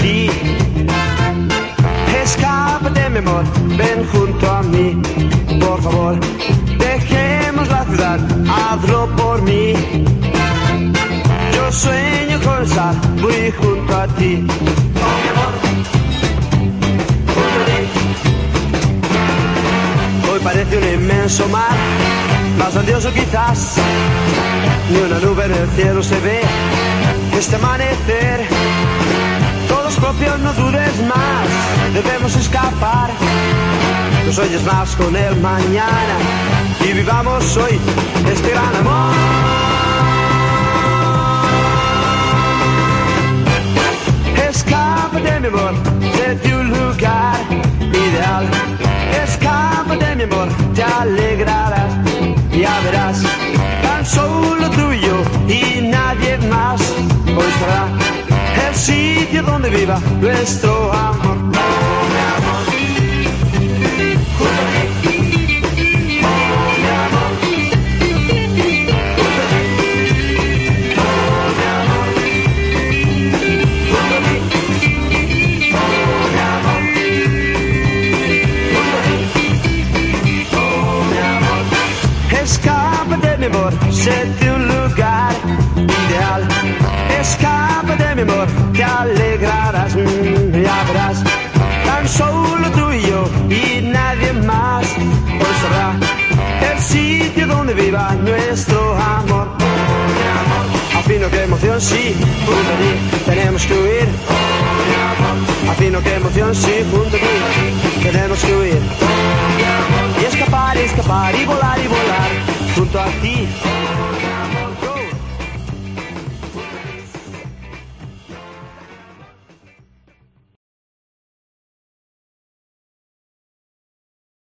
ti. Escápate, mi amor, ven junto a mí. Por favor, dejemos la ciudad, hazlo por mí. Yo sueño con estar muy junto a ti. Oh, mi amor. Hoy parece un inmenso mar, más grandioso quizás. Ni una nube en el cielo se ve. Este amanecer, todos propios, no dudes más. Debemos escapar. No sueñes más con el mañana y vivamos hoy este gran amor. Donde viva nuestro amor. Mi amor. Junto a ti. Oh, mi. Junto a el sitio donde viva nuestro amor. Afino que emoción, sí, junto a ti tenemos que huir. Afino que emoción, sí, junto a ti tenemos que huir. Y escapar, y escapar y volar y volar junto a ti.